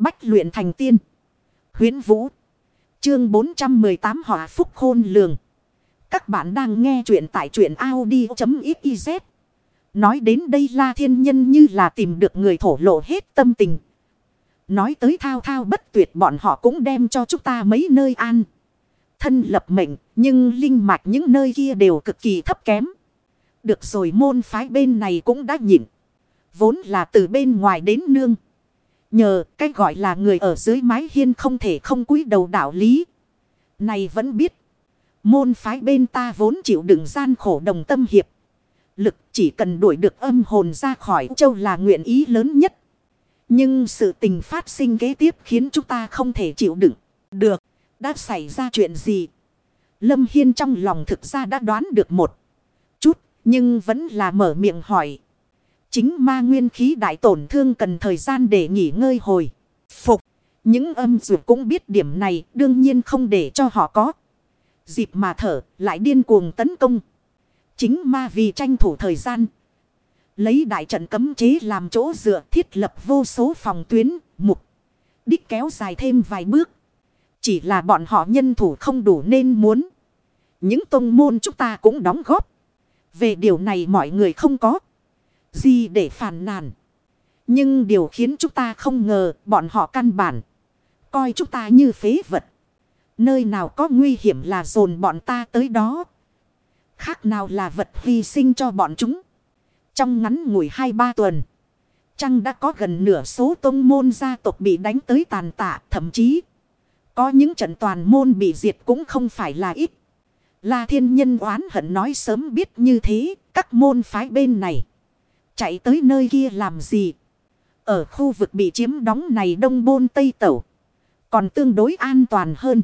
Bách luyện thành tiên. Huyến Vũ. Chương 418 Hỏa Phúc Khôn Lường. Các bạn đang nghe truyện tại truyện Audi.xyz. Nói đến đây La Thiên Nhân như là tìm được người thổ lộ hết tâm tình. Nói tới thao thao bất tuyệt bọn họ cũng đem cho chúng ta mấy nơi an. Thân lập mệnh, nhưng linh mạch những nơi kia đều cực kỳ thấp kém. Được rồi môn phái bên này cũng đã nhịn. Vốn là từ bên ngoài đến nương. Nhờ cái gọi là người ở dưới mái hiên không thể không cúi đầu đạo lý. Này vẫn biết. Môn phái bên ta vốn chịu đựng gian khổ đồng tâm hiệp. Lực chỉ cần đuổi được âm hồn ra khỏi châu là nguyện ý lớn nhất. Nhưng sự tình phát sinh kế tiếp khiến chúng ta không thể chịu đựng. Được, đã xảy ra chuyện gì? Lâm Hiên trong lòng thực ra đã đoán được một chút, nhưng vẫn là mở miệng hỏi. Chính ma nguyên khí đại tổn thương cần thời gian để nghỉ ngơi hồi. Phục. Những âm dụ cũng biết điểm này đương nhiên không để cho họ có. Dịp mà thở lại điên cuồng tấn công. Chính ma vì tranh thủ thời gian. Lấy đại trận cấm chế làm chỗ dựa thiết lập vô số phòng tuyến, mục. Đích kéo dài thêm vài bước. Chỉ là bọn họ nhân thủ không đủ nên muốn. Những tông môn chúng ta cũng đóng góp. Về điều này mọi người không có gì để phàn nàn. Nhưng điều khiến chúng ta không ngờ, bọn họ căn bản. Coi chúng ta như phế vật. Nơi nào có nguy hiểm là dồn bọn ta tới đó. Khác nào là vật hy sinh cho bọn chúng. Trong ngắn ngủi hai ba tuần. chăng đã có gần nửa số tông môn gia tộc bị đánh tới tàn tạ. Thậm chí có những trận toàn môn bị diệt cũng không phải là ít. là thiên nhân oán hận nói sớm biết như thế. Các môn phái bên này. Chạy tới nơi kia làm gì? Ở khu vực bị chiếm đóng này đông bôn tây tẩu. Còn tương đối an toàn hơn.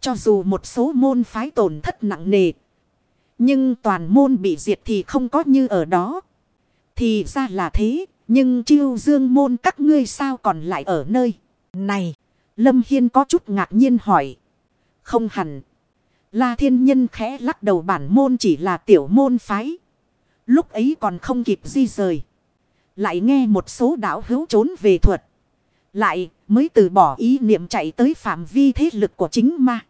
Cho dù một số môn phái tổn thất nặng nề. Nhưng toàn môn bị diệt thì không có như ở đó. Thì ra là thế. Nhưng chiêu dương môn các ngươi sao còn lại ở nơi này. Lâm Hiên có chút ngạc nhiên hỏi. Không hẳn. La thiên nhân khẽ lắc đầu bản môn chỉ là tiểu môn phái. Lúc ấy còn không kịp di rời. Lại nghe một số đạo hữu trốn về thuật. Lại mới từ bỏ ý niệm chạy tới phạm vi thế lực của chính ma.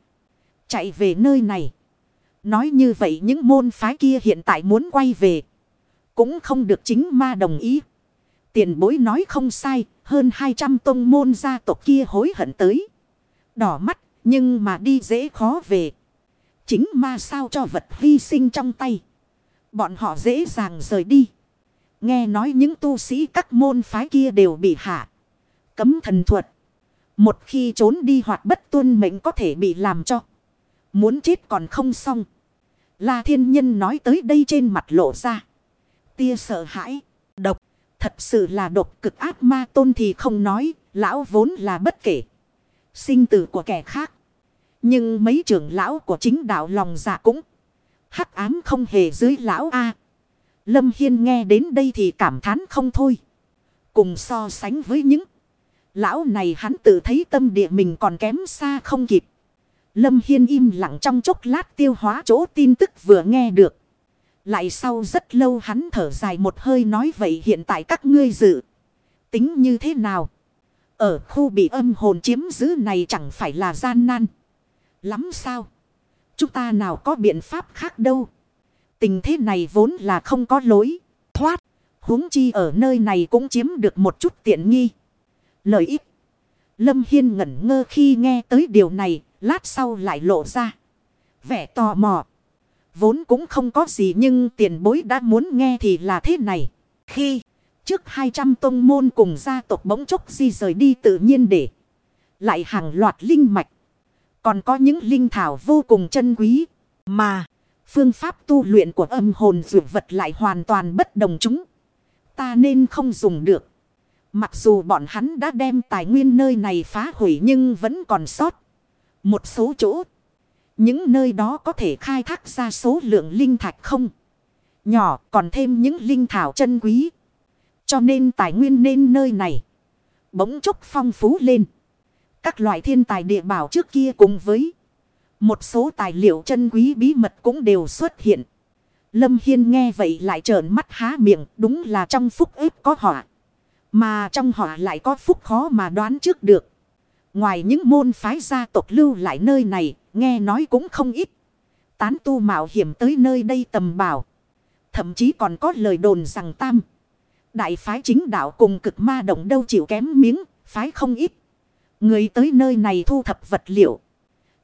Chạy về nơi này. Nói như vậy những môn phái kia hiện tại muốn quay về. Cũng không được chính ma đồng ý. Tiền bối nói không sai. Hơn 200 tông môn gia tộc kia hối hận tới. Đỏ mắt. Nhưng mà đi dễ khó về. Chính ma sao cho vật hy sinh trong tay. Bọn họ dễ dàng rời đi. Nghe nói những tu sĩ các môn phái kia đều bị hạ. Cấm thần thuật. Một khi trốn đi hoặc bất tuân mệnh có thể bị làm cho. Muốn chết còn không xong. La thiên nhân nói tới đây trên mặt lộ ra. Tia sợ hãi. Độc. Thật sự là độc cực ác ma tôn thì không nói. Lão vốn là bất kể. Sinh tử của kẻ khác. Nhưng mấy trưởng lão của chính đạo lòng dạ cũng hắc ám không hề dưới lão A. Lâm Hiên nghe đến đây thì cảm thán không thôi. Cùng so sánh với những lão này hắn tự thấy tâm địa mình còn kém xa không kịp. Lâm Hiên im lặng trong chốc lát tiêu hóa chỗ tin tức vừa nghe được. Lại sau rất lâu hắn thở dài một hơi nói vậy hiện tại các ngươi dự. Tính như thế nào? Ở khu bị âm hồn chiếm giữ này chẳng phải là gian nan. Lắm sao? Chúng ta nào có biện pháp khác đâu. Tình thế này vốn là không có lối. Thoát. huống chi ở nơi này cũng chiếm được một chút tiện nghi. Lợi ích. Lâm Hiên ngẩn ngơ khi nghe tới điều này. Lát sau lại lộ ra. Vẻ tò mò. Vốn cũng không có gì nhưng tiền bối đã muốn nghe thì là thế này. Khi trước 200 tông môn cùng gia tộc bỗng chốc di rời đi tự nhiên để. Lại hàng loạt linh mạch. Còn có những linh thảo vô cùng chân quý. Mà phương pháp tu luyện của âm hồn dược vật lại hoàn toàn bất đồng chúng. Ta nên không dùng được. Mặc dù bọn hắn đã đem tài nguyên nơi này phá hủy nhưng vẫn còn sót. Một số chỗ. Những nơi đó có thể khai thác ra số lượng linh thạch không. Nhỏ, còn thêm những linh thảo chân quý. Cho nên tài nguyên nên nơi này. Bỗng chốc phong phú lên. Các loại thiên tài địa bảo trước kia cùng với một số tài liệu chân quý bí mật cũng đều xuất hiện. Lâm Hiên nghe vậy lại trợn mắt há miệng đúng là trong phúc ếp có họa. Mà trong họa lại có phúc khó mà đoán trước được. Ngoài những môn phái gia tộc lưu lại nơi này, nghe nói cũng không ít. Tán tu mạo hiểm tới nơi đây tầm bảo. Thậm chí còn có lời đồn rằng tam. Đại phái chính đạo cùng cực ma động đâu chịu kém miếng, phái không ít. Người tới nơi này thu thập vật liệu.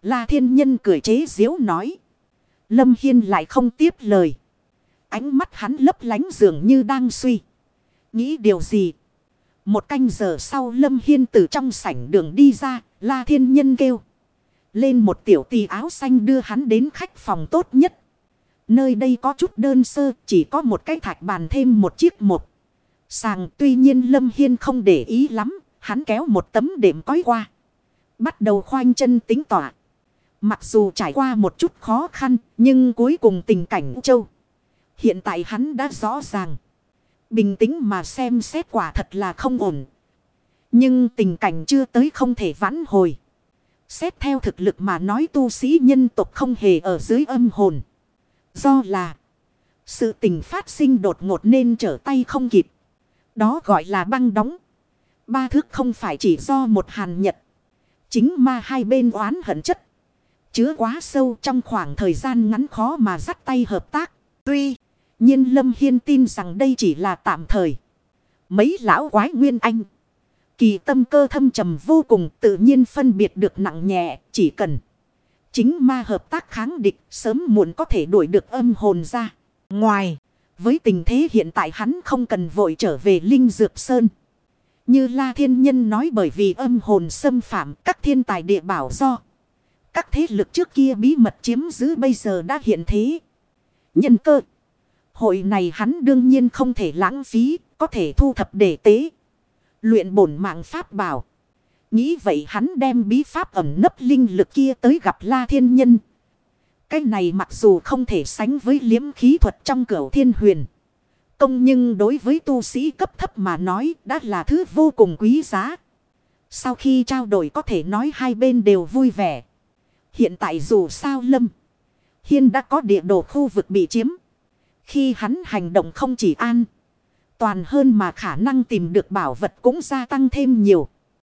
La thiên nhân cười chế diếu nói. Lâm Hiên lại không tiếp lời. Ánh mắt hắn lấp lánh dường như đang suy. Nghĩ điều gì? Một canh giờ sau Lâm Hiên từ trong sảnh đường đi ra, La Thiên Nhân kêu. Lên một tiểu tì áo xanh đưa hắn đến khách phòng tốt nhất. Nơi đây có chút đơn sơ, chỉ có một cái thạch bàn thêm một chiếc một. Sàng tuy nhiên Lâm Hiên không để ý lắm, hắn kéo một tấm đệm cói qua. Bắt đầu khoanh chân tính tỏa. Mặc dù trải qua một chút khó khăn, nhưng cuối cùng tình cảnh châu. Hiện tại hắn đã rõ ràng. Bình tĩnh mà xem xét quả thật là không ổn. Nhưng tình cảnh chưa tới không thể vãn hồi. Xét theo thực lực mà nói tu sĩ nhân tộc không hề ở dưới âm hồn. Do là sự tình phát sinh đột ngột nên trở tay không kịp. Đó gọi là băng đóng. Ba thước không phải chỉ do một hàn nhật. Chính ma hai bên oán hận chất. Chứa quá sâu trong khoảng thời gian ngắn khó mà dắt tay hợp tác. Tuy nhiên Lâm Hiên tin rằng đây chỉ là tạm thời. Mấy lão quái nguyên anh. Kỳ tâm cơ thâm trầm vô cùng tự nhiên phân biệt được nặng nhẹ chỉ cần. Chính ma hợp tác kháng địch sớm muộn có thể đuổi được âm hồn ra. Ngoài, với tình thế hiện tại hắn không cần vội trở về Linh Dược Sơn. Như La Thiên Nhân nói bởi vì âm hồn xâm phạm các thiên tài địa bảo do. Các thế lực trước kia bí mật chiếm giữ bây giờ đã hiện thế. Nhân cơ. Hội này hắn đương nhiên không thể lãng phí, có thể thu thập để tế. Luyện bổn mạng pháp bảo. Nghĩ vậy hắn đem bí pháp ẩm nấp linh lực kia tới gặp La Thiên Nhân. Cái này mặc dù không thể sánh với liếm khí thuật trong cửu thiên huyền. Công nhưng đối với tu sĩ cấp thấp mà nói đã là thứ vô cùng quý giá. Sau khi trao đổi có thể nói hai bên đều vui vẻ. Hiện tại dù sao lâm. Hiên đã có địa đồ khu vực bị chiếm. Khi hắn hành động không chỉ an. Toàn hơn mà khả năng tìm được bảo vật cũng gia tăng thêm nhiều.